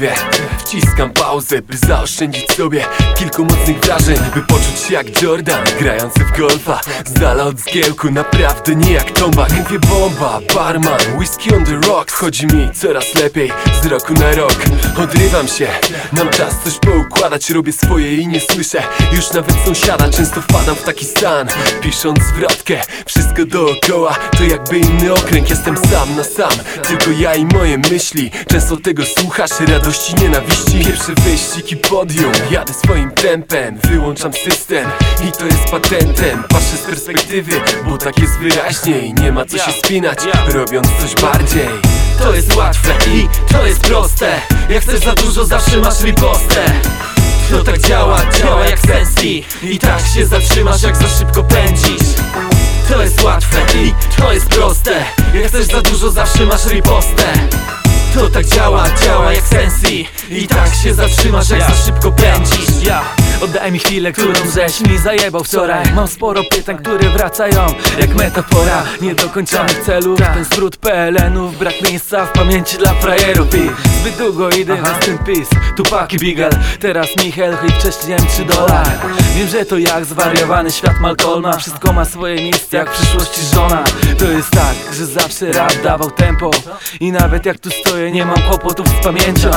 mówię Wciskam pauzę, by zaoszczędzić sobie Kilku mocnych wrażeń, by poczuć się jak Jordan Grający w golfa, z dala od zgiełku Naprawdę nie jak tombak Mówię bomba, barman, whisky on the rocks Chodzi mi coraz lepiej, z roku na rok. Odrywam się, mam czas coś poukładać Robię swoje i nie słyszę. Już nawet sąsiada Często wpadam w taki stan, pisząc zwrotkę Wszystko dookoła, to jakby inny okręg. Jestem sam na sam, tylko ja i moje myśli. Często tego słuchasz, radości, nienawiści Pierwszy wyścig i podium, jadę swoim tempem Wyłączam system. I to jest patentem. Patrzę z perspektywy, bo tak jest wyraźniej. Nie ma co się spinać, robiąc coś bardziej. To jest łatwe i to jest proste. Jak chcesz za dużo, zawsze masz ripostę. To tak działa, działa jak sensi. I tak się zatrzymasz jak za szybko pędzisz. To jest łatwe i to jest proste. Jak chcesz za dużo zawsze masz ripostę To tak działa, działa jak sensi. I tak się zatrzymasz jak za szybko pędzisz oddaj mi chwilę, którą żeś mi zajebał wczoraj. Mam sporo pytań, które wracają jak metafora Niedokończonych celów, ten skrót PLN-ów Brak miejsca w pamięci dla frajerów. I zbyt długo idę na ten pis. Tupak i Bigel, teraz Michel i wcześniej M3 dolar Wiem, że to jak zwariowany świat Malcolma. Wszystko ma swoje miejsce jak w przyszłości żona. To jest tak, że zawsze rap dawał tempo. I nawet jak tu stoję nie mam kłopotów z pamięcią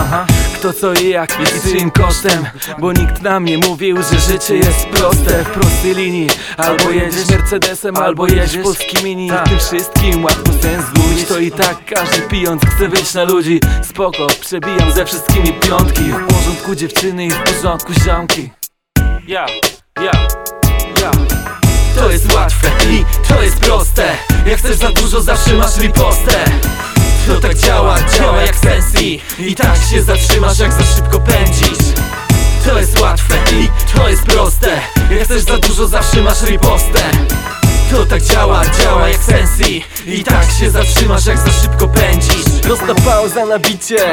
Kto co i jak i czyim kosztem Bo nikt nam nie mówił, że życie jest proste. W prostej linii Albo jedziesz Mercedesem, albo jedziesz polski mini. Tym wszystkim łatwo sens zgubić To i tak każdy pijąc chce wyjść na ludzi. Spoko, przebijam ze wszystkimi piątki. W porządku dziewczyny i w porządku ziomki. Ja, ja, ja. To jest łatwe i to jest proste. Jak chcesz za dużo, zawsze masz ripostę To tak działa, działa jak sensi. I tak się zatrzymasz, jak za szybko pędzisz. To jest łatwe i to jest proste. Jak chcesz za dużo, zawsze masz ripostę. To tak działa, działa jak sensi. I tak się zatrzymasz, jak za szybko pędzisz. Prosta pauza na bicie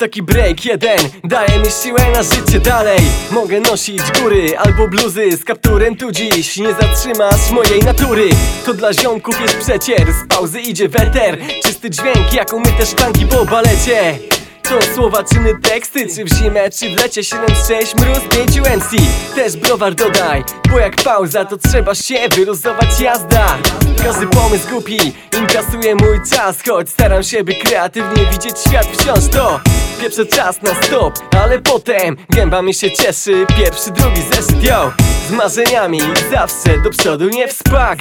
Taki break jeden daje mi siłę na życie dalej. Mogę nosić góry albo bluzy z kapturem tu dziś. Nie zatrzymasz mojej natury. To dla ziomków jest przecier Z pauzy idzie weter. Czysty dźwięk jak umyte szklanki po balecie. To słowa, czyny, teksty, czy w zimę, czy w lecie. 7-6, mróz, 5 MC Też browar dodaj, bo jak pauza to trzeba się wyluzować jazda. Każdy pomysł głupi, inkasuje mój czas. Choć staram się by kreatywnie widzieć świat wciąż to Pierwszy czas na stop, ale potem gęba mi się cieszy. Pierwszy, drugi zeszyt, yo! Z marzeniami zawsze do przodu nie w spak.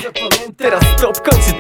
Teraz stop, kończy